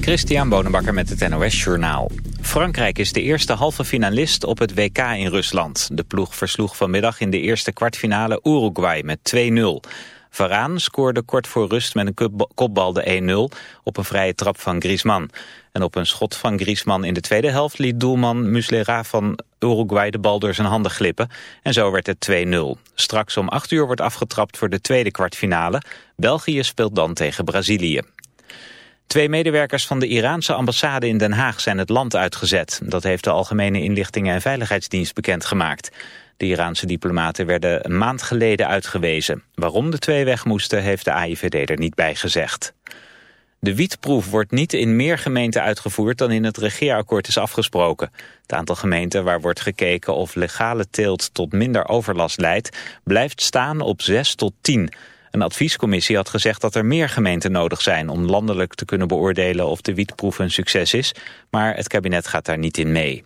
Christian Bonenbakker met het NOS Journaal. Frankrijk is de eerste halve finalist op het WK in Rusland. De ploeg versloeg vanmiddag in de eerste kwartfinale Uruguay met 2-0. Varaan scoorde kort voor rust met een kopbal de 1-0 op een vrije trap van Griezmann. En op een schot van Griezmann in de tweede helft liet doelman Muslera van Uruguay de bal door zijn handen glippen. En zo werd het 2-0. Straks om 8 uur wordt afgetrapt voor de tweede kwartfinale. België speelt dan tegen Brazilië. Twee medewerkers van de Iraanse ambassade in Den Haag zijn het land uitgezet. Dat heeft de Algemene Inlichtingen en Veiligheidsdienst bekendgemaakt. De Iraanse diplomaten werden een maand geleden uitgewezen. Waarom de twee weg moesten heeft de AIVD er niet bij gezegd. De wietproef wordt niet in meer gemeenten uitgevoerd dan in het regeerakkoord is afgesproken. Het aantal gemeenten waar wordt gekeken of legale teelt tot minder overlast leidt, blijft staan op 6 tot 10. Een adviescommissie had gezegd dat er meer gemeenten nodig zijn om landelijk te kunnen beoordelen of de wietproef een succes is, maar het kabinet gaat daar niet in mee.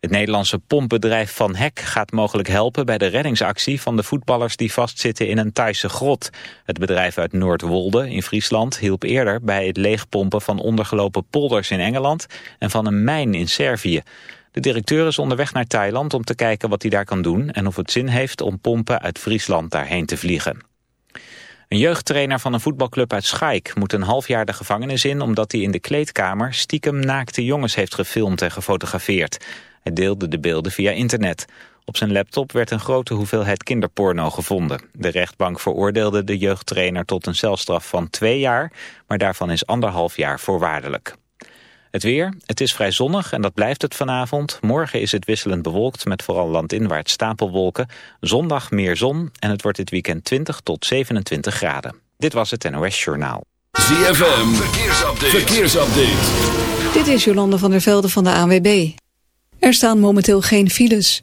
Het Nederlandse pompbedrijf Van Hek gaat mogelijk helpen bij de reddingsactie van de voetballers die vastzitten in een Thaise grot. Het bedrijf uit Noordwolde in Friesland hielp eerder bij het leegpompen van ondergelopen polders in Engeland en van een mijn in Servië. De directeur is onderweg naar Thailand om te kijken wat hij daar kan doen en of het zin heeft om pompen uit Friesland daarheen te vliegen. Een jeugdtrainer van een voetbalclub uit Schaik moet een half jaar de gevangenis in... omdat hij in de kleedkamer stiekem naakte jongens heeft gefilmd en gefotografeerd. Hij deelde de beelden via internet. Op zijn laptop werd een grote hoeveelheid kinderporno gevonden. De rechtbank veroordeelde de jeugdtrainer tot een celstraf van twee jaar... maar daarvan is anderhalf jaar voorwaardelijk. Het weer, het is vrij zonnig en dat blijft het vanavond. Morgen is het wisselend bewolkt met vooral landinwaarts stapelwolken. Zondag meer zon en het wordt dit weekend 20 tot 27 graden. Dit was het NOS Journaal. ZFM, verkeersupdate. verkeersupdate. Dit is Jolande van der Velde van de ANWB. Er staan momenteel geen files.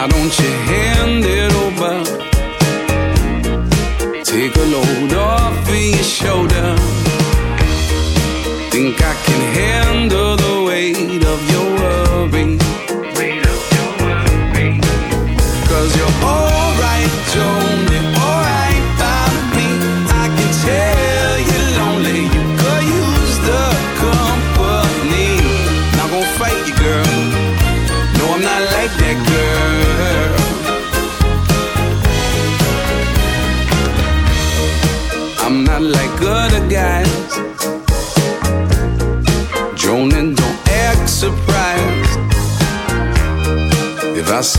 Why don't you hand it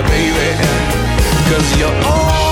baby. Cause you're all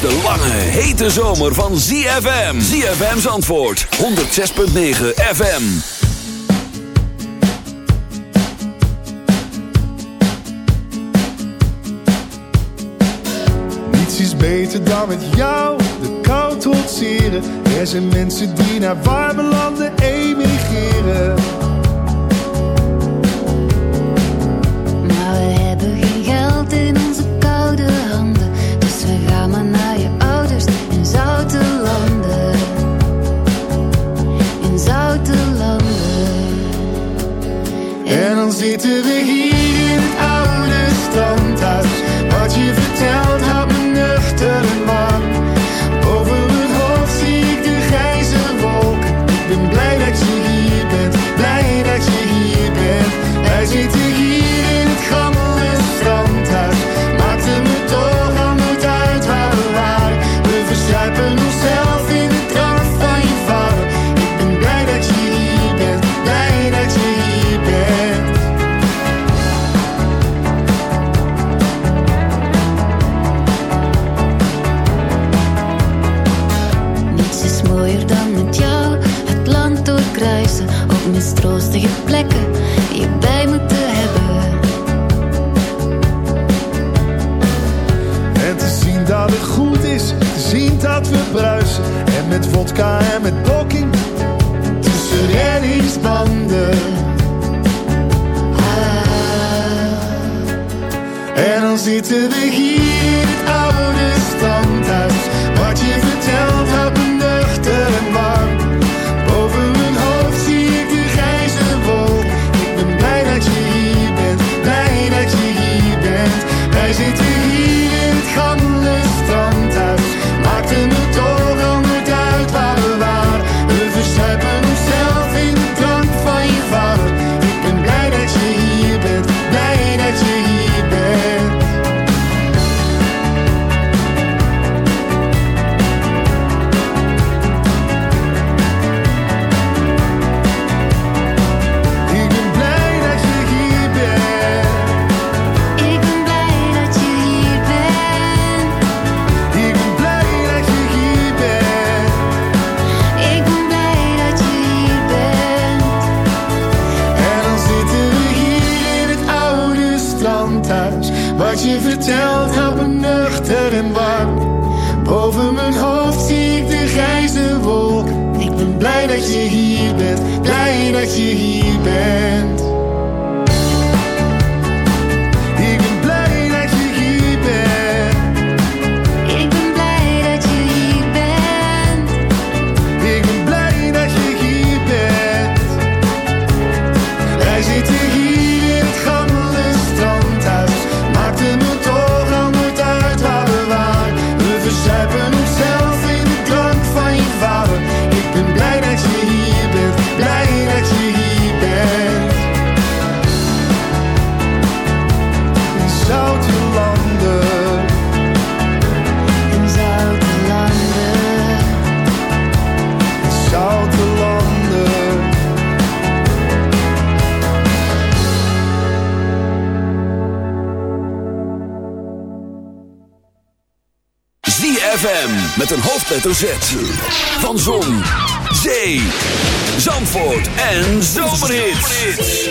De lange, hete zomer van ZFM. ZFM's antwoord, 106.9 FM. Niets is beter dan met jou de kou trotseren. Er zijn mensen die naar warme landen emigreren. vodka en met dokking tussen reddingsbanden. Ah. En dan zitten we hier in het oude standhuis. Wat je vertelt houdt me nuchter en warm. Boven mijn hoofd zie ik de grijze wolk. Ik ben blij dat je hier bent, blij dat je hier bent. Wij zitten hoofdletter Van Zon, Zee, Zandvoort en Zomerhits.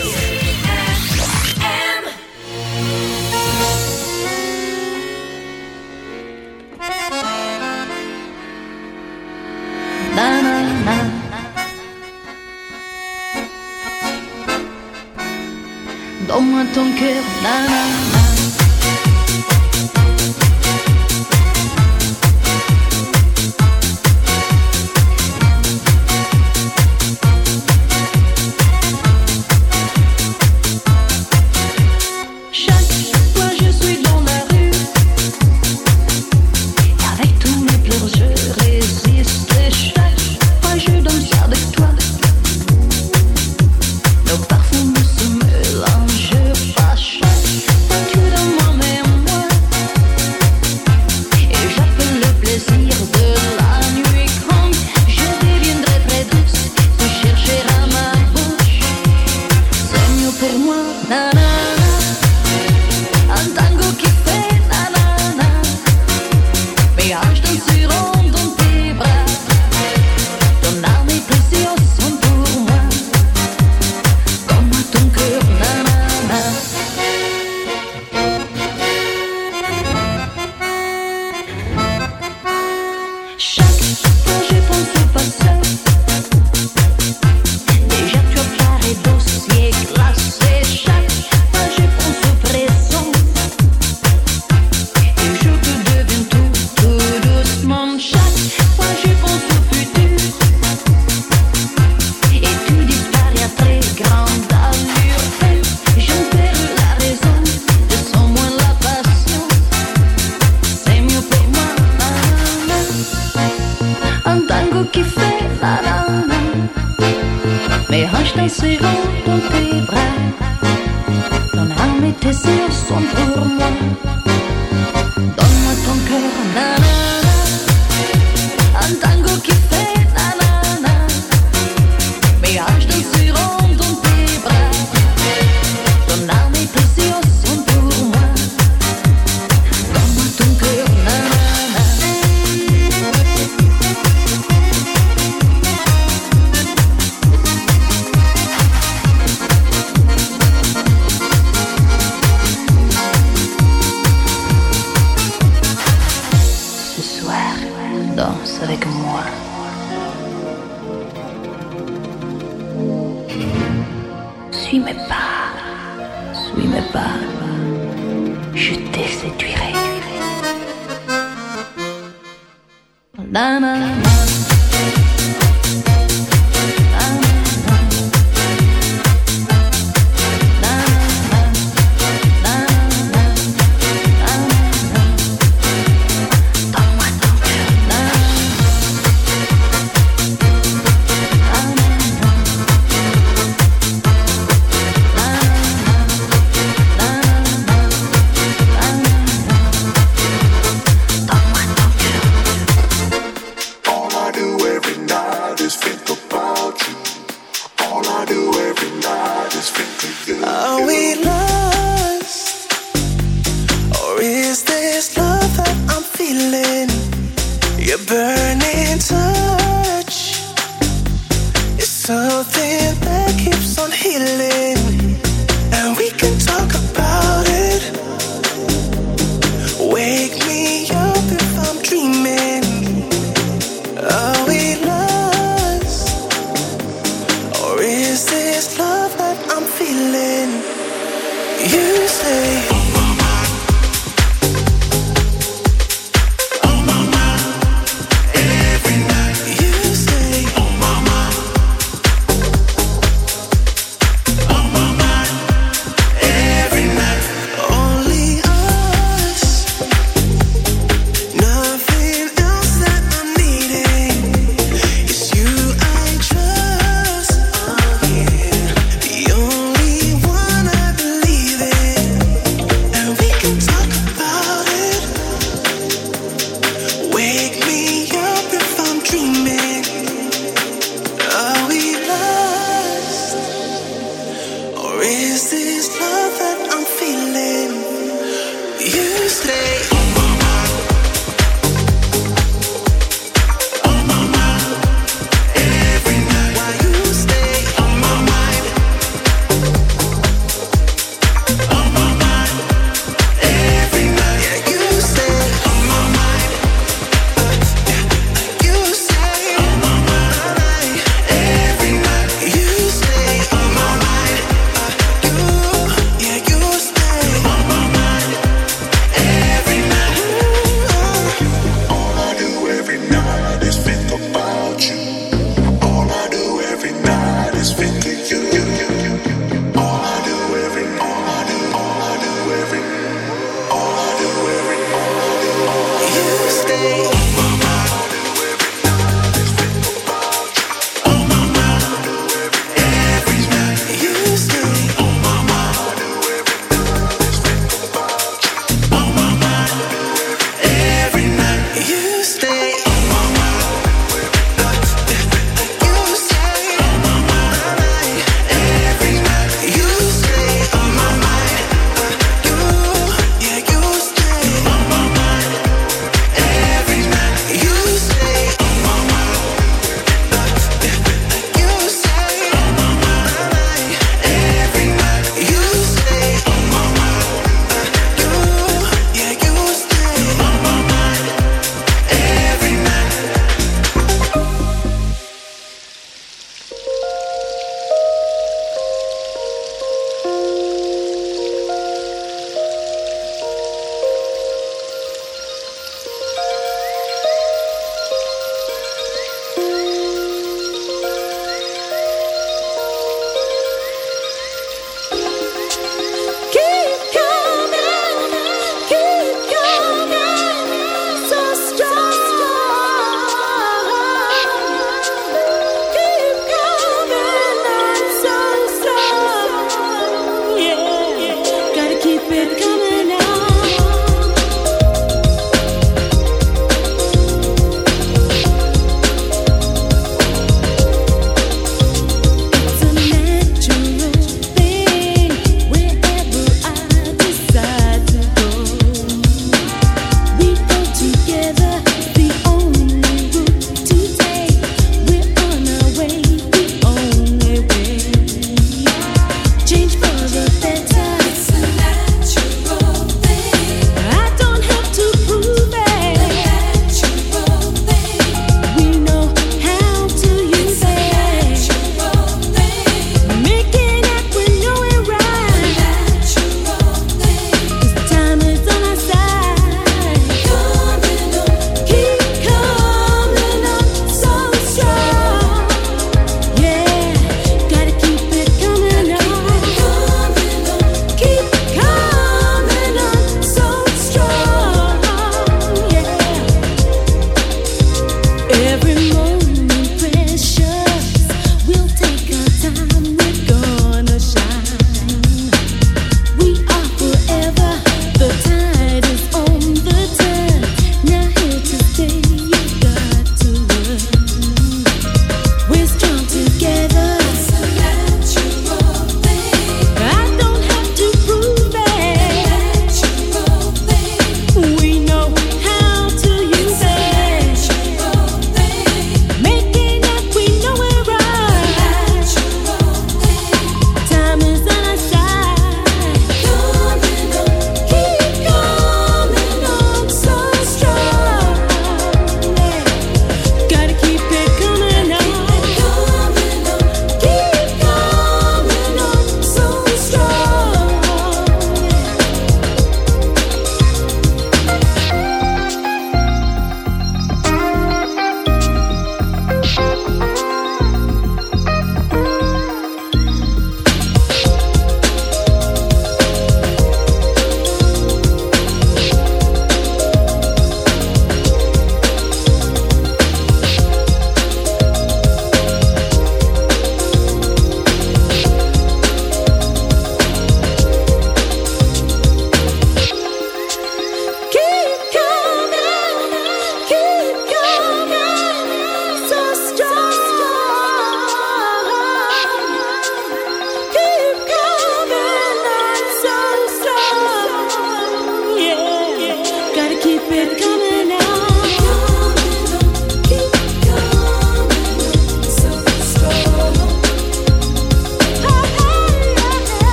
Donne ton cœur, na. seu socorro.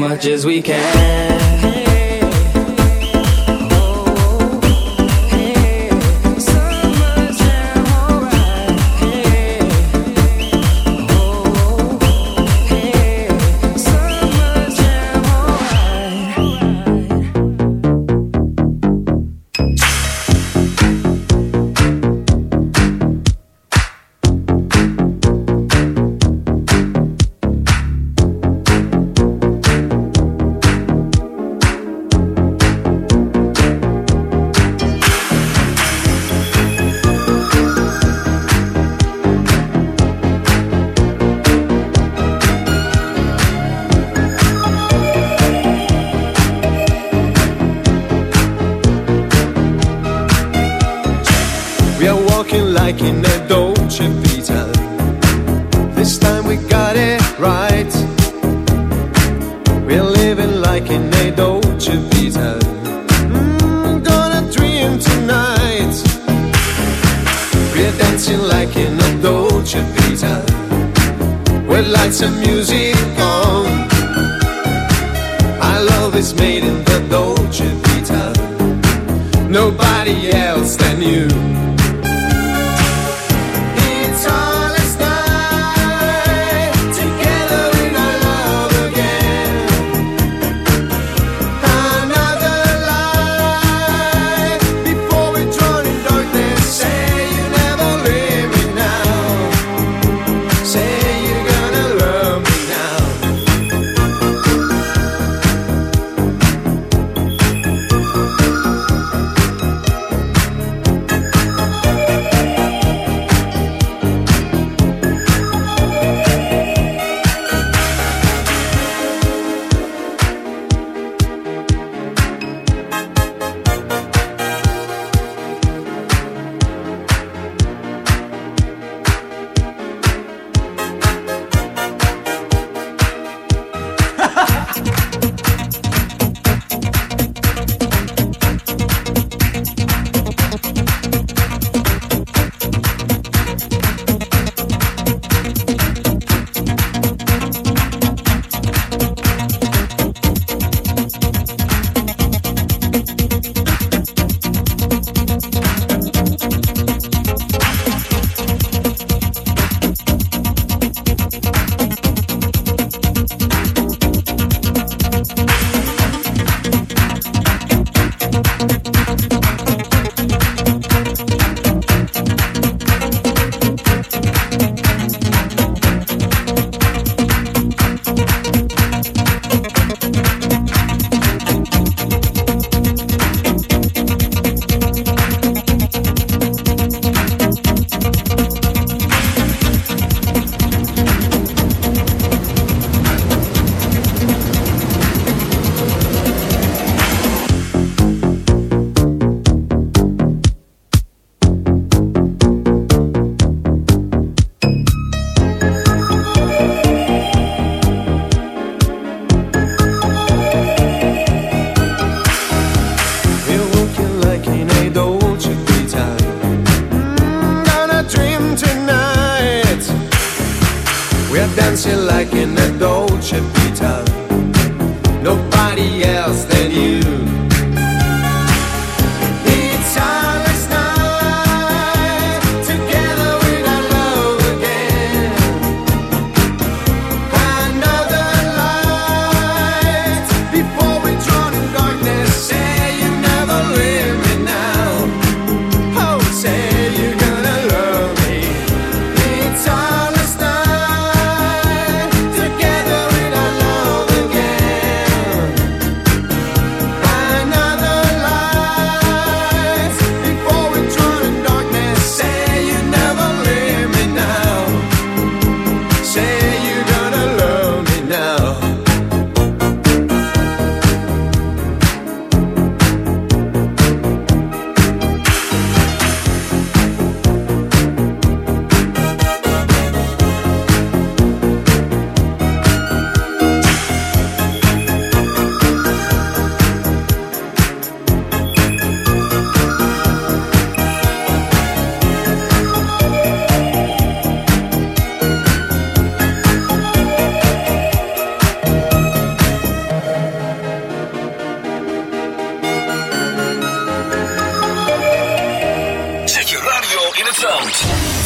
Much as we can.